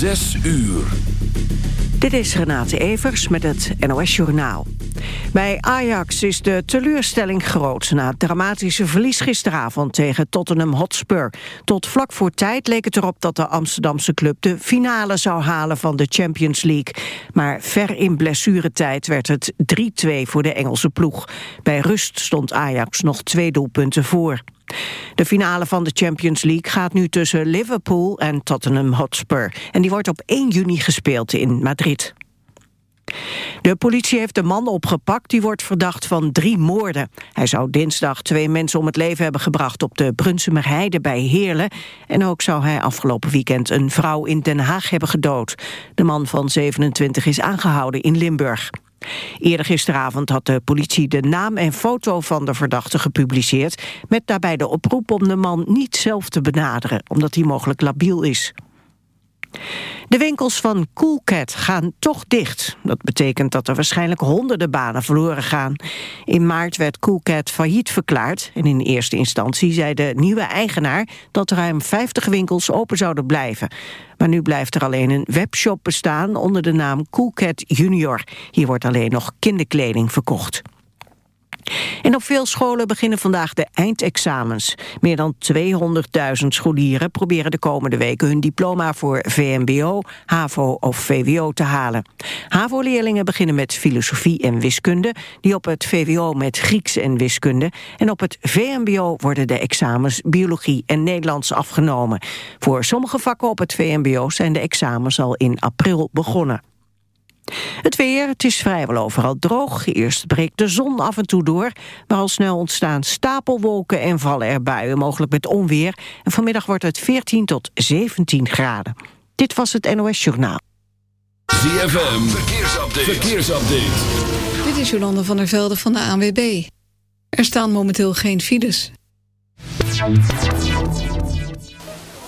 Zes uur. Dit is Renate Evers met het NOS Journaal. Bij Ajax is de teleurstelling groot na het dramatische verlies gisteravond tegen Tottenham Hotspur. Tot vlak voor tijd leek het erop dat de Amsterdamse club de finale zou halen van de Champions League. Maar ver in blessuretijd werd het 3-2 voor de Engelse ploeg. Bij rust stond Ajax nog twee doelpunten voor. De finale van de Champions League gaat nu tussen Liverpool en Tottenham Hotspur. En die wordt op 1 juni gespeeld in Madrid. De politie heeft de man opgepakt die wordt verdacht van drie moorden. Hij zou dinsdag twee mensen om het leven hebben gebracht op de Brunsumerheide bij Heerlen. En ook zou hij afgelopen weekend een vrouw in Den Haag hebben gedood. De man van 27 is aangehouden in Limburg. Eerder gisteravond had de politie de naam en foto van de verdachte gepubliceerd... met daarbij de oproep om de man niet zelf te benaderen... omdat hij mogelijk labiel is. De winkels van Coolcat gaan toch dicht. Dat betekent dat er waarschijnlijk honderden banen verloren gaan. In maart werd Coolcat failliet verklaard... en in eerste instantie zei de nieuwe eigenaar... dat ruim 50 winkels open zouden blijven. Maar nu blijft er alleen een webshop bestaan onder de naam Coolcat Junior. Hier wordt alleen nog kinderkleding verkocht. En op veel scholen beginnen vandaag de eindexamens. Meer dan 200.000 scholieren proberen de komende weken hun diploma voor VMBO, HAVO of VWO te halen. HAVO-leerlingen beginnen met filosofie en wiskunde, die op het VWO met Grieks en wiskunde. En op het VMBO worden de examens biologie en Nederlands afgenomen. Voor sommige vakken op het VMBO zijn de examens al in april begonnen. Het weer, het is vrijwel overal droog. Eerst breekt de zon af en toe door, maar al snel ontstaan stapelwolken en vallen er buien, mogelijk met onweer. En vanmiddag wordt het 14 tot 17 graden. Dit was het NOS Journaal. ZFM, verkeersupdate. verkeersupdate. Dit is Jolande van der Velde van de ANWB. Er staan momenteel geen files.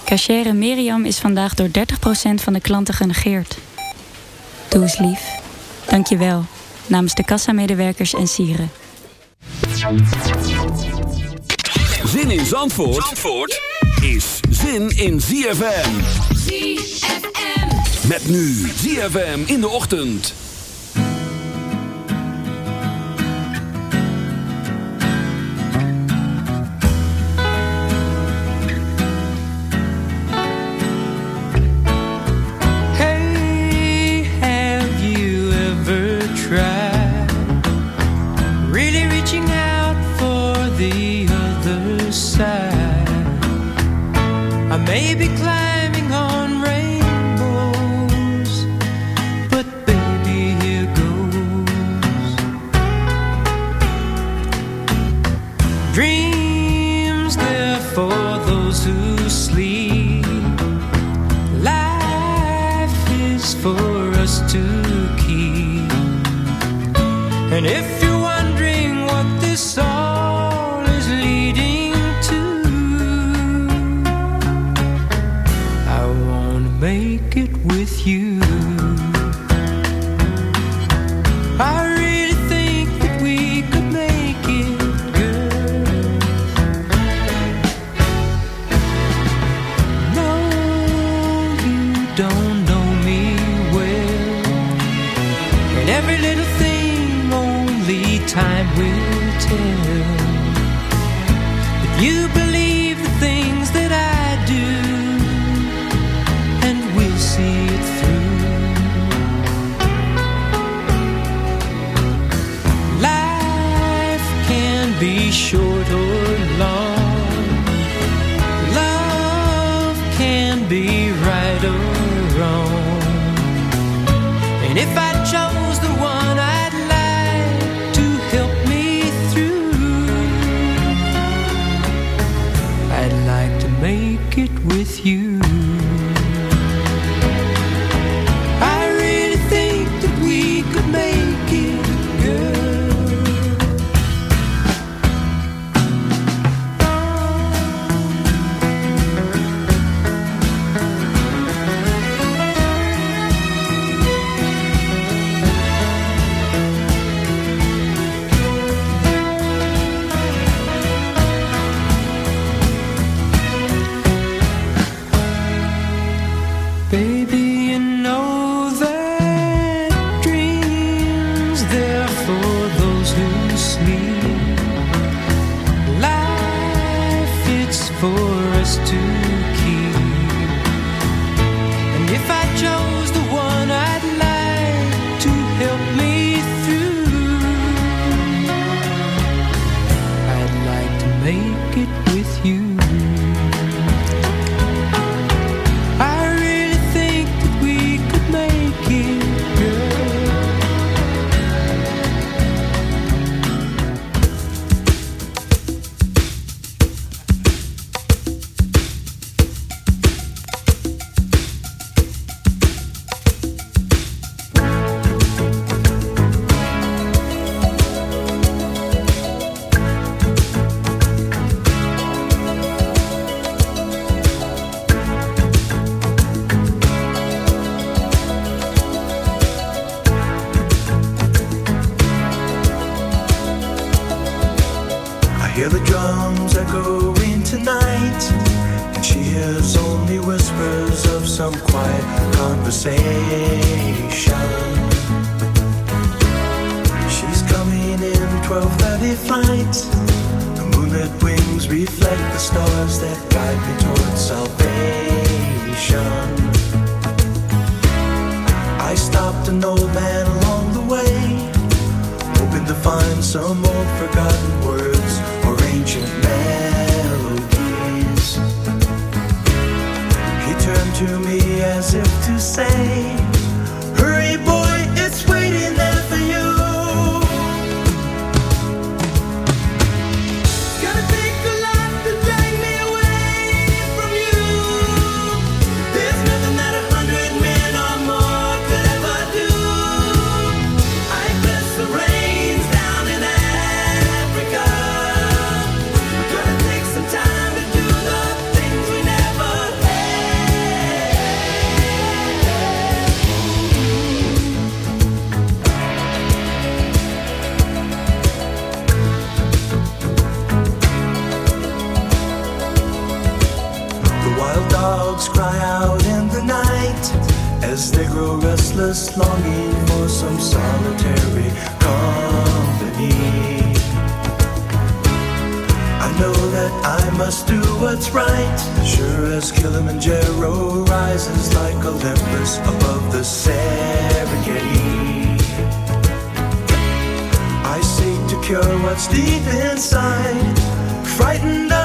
Cachere Miriam is vandaag door 30% van de klanten genegeerd. Doe eens lief. Dank je wel. Namens de kassamedewerkers en sieren. Zin in Zandvoort, Zandvoort is zin in ZFM. ZFM. Met nu ZFM in de ochtend. As they grow restless, longing for some solitary company. I know that I must do what's right. Sure as Kilimanjaro rises like Olympus above the Serengeti. I seek to cure what's deep inside, frightened.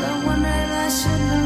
让我没了什么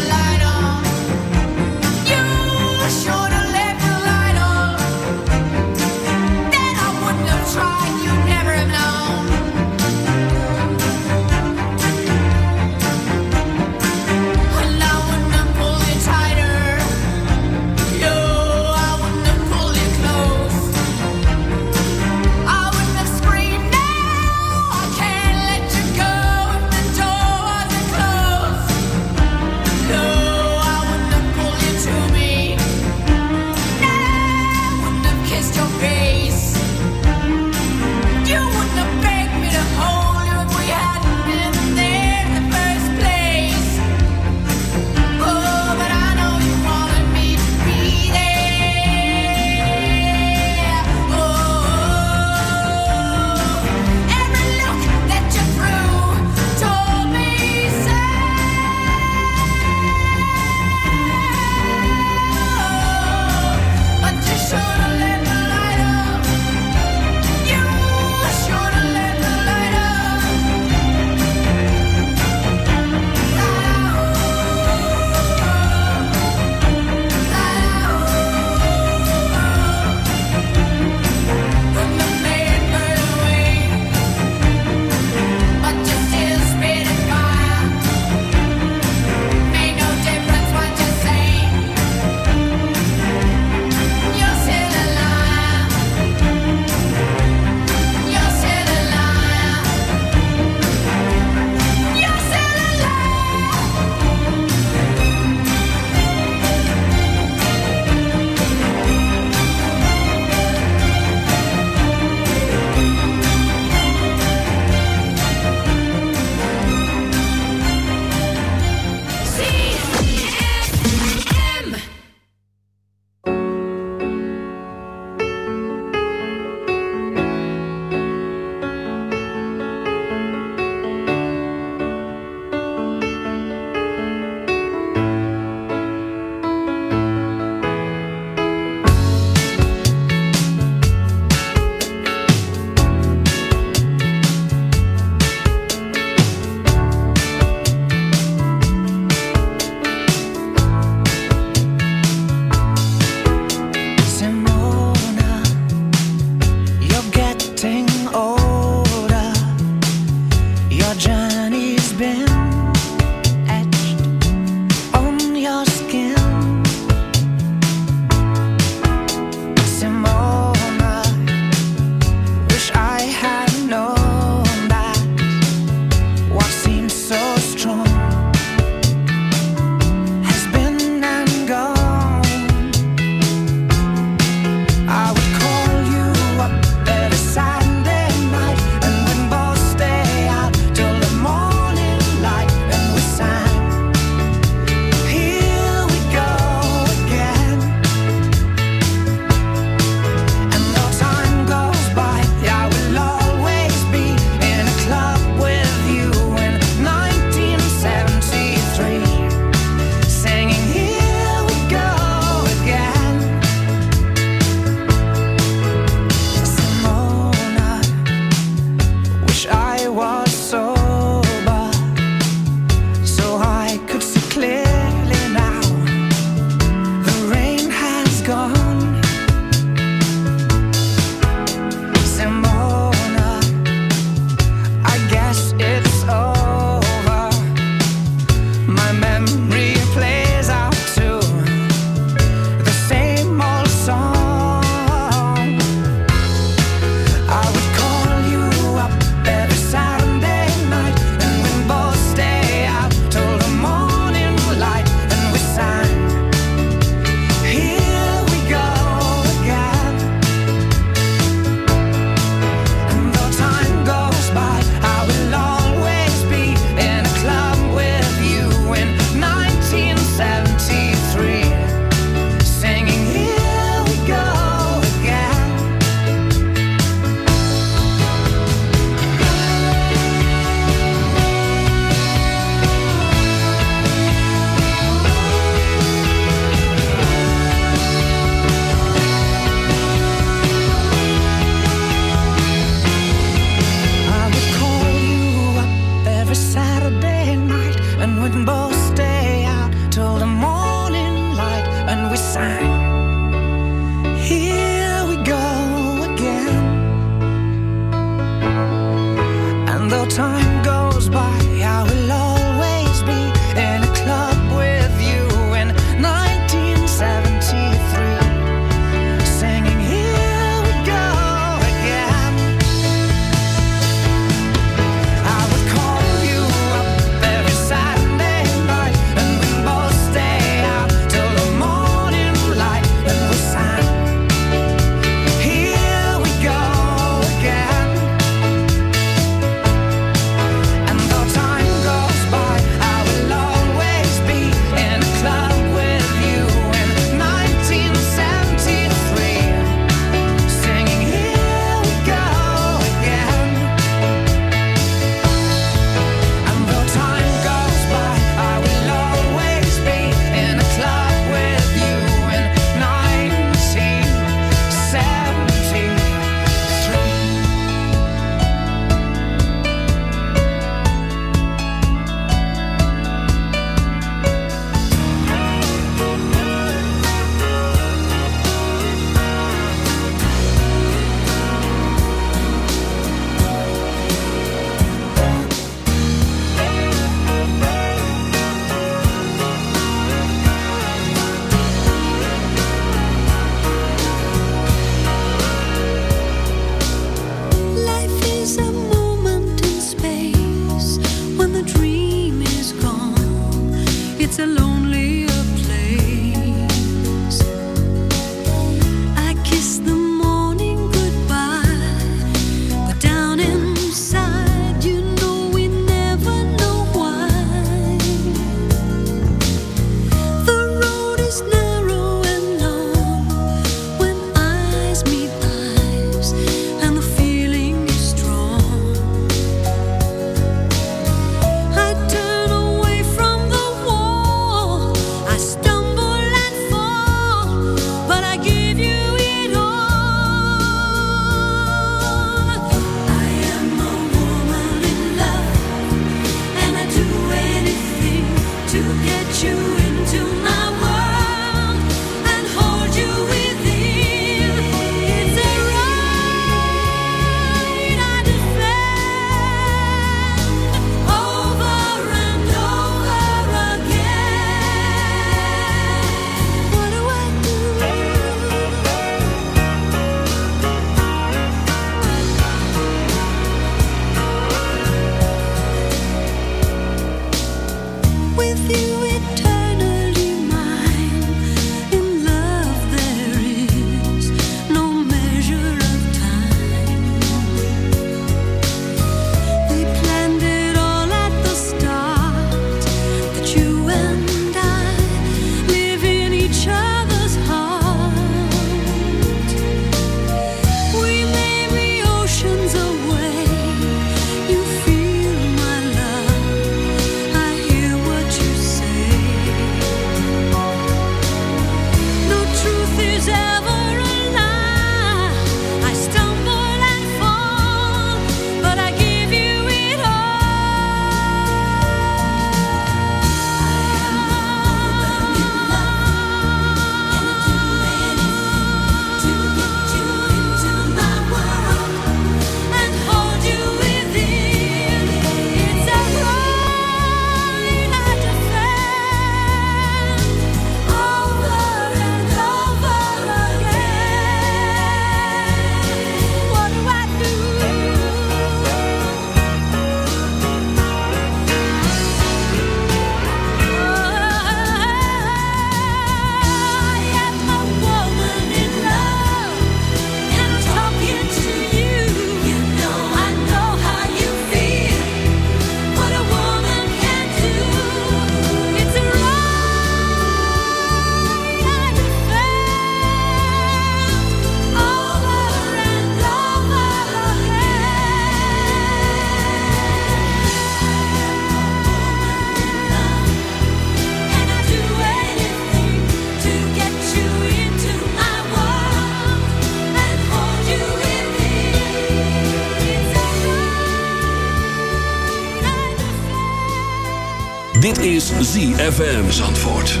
ZFM Zandvoort.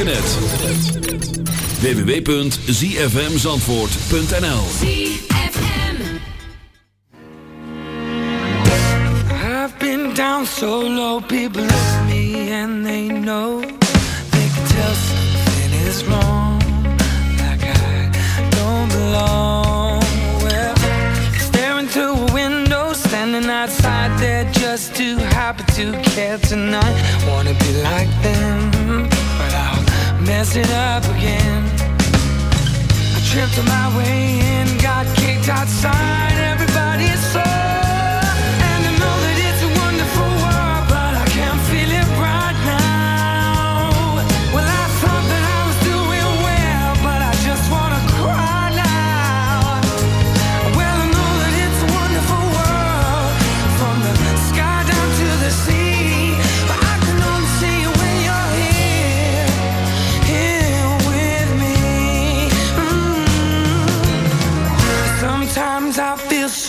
internet. www.zfmzandvoort.nl I've been down so low, people look me and they know. They can tell something is wrong. Like I don't belong. Well, staring through a window Standing outside there just too happy to care tonight. Wanna be like mess it up again. I tripped on my way in, got kicked outside.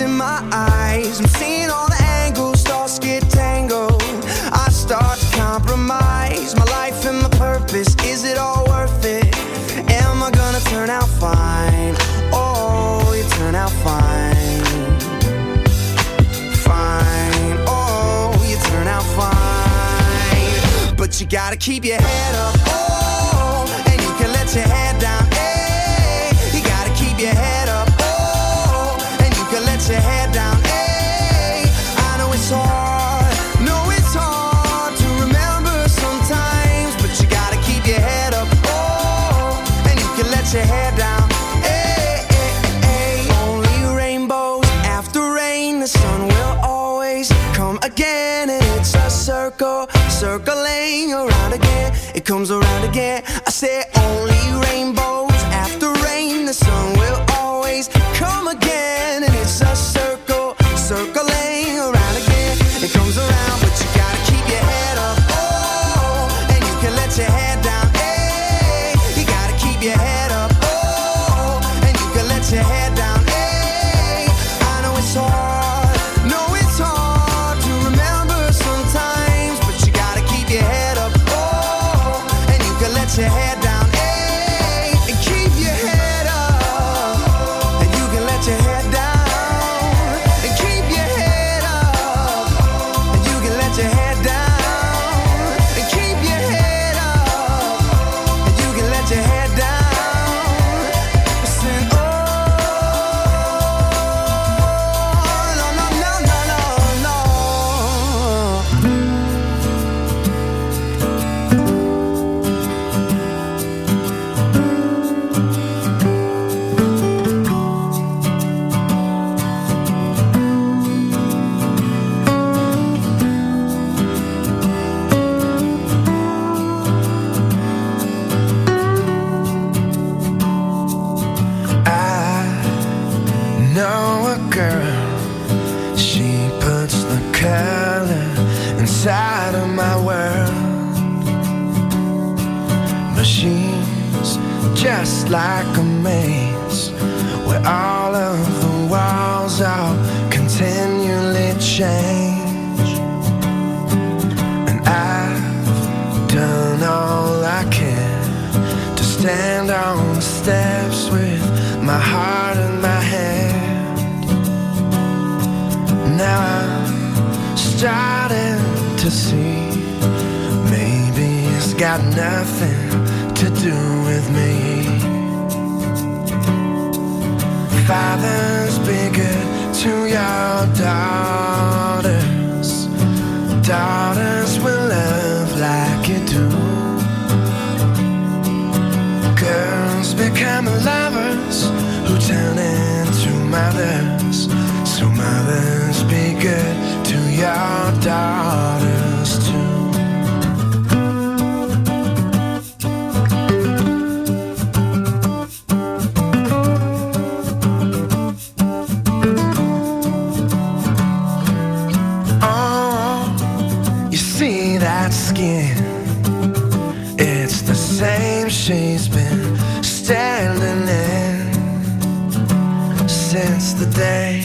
in my eyes. I'm seeing all the angles, thoughts get tangled. I start to compromise my life and my purpose. Is it all worth it? Am I gonna turn out fine? Oh, you turn out fine. Fine. Oh, you turn out fine. But you gotta keep your head up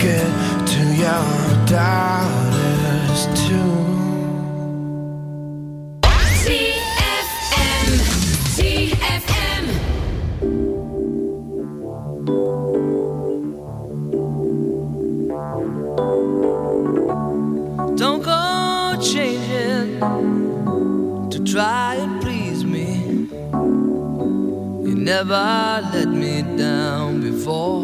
To your daughters too. ZFM. Don't go changing to try and please me. You never let me down before.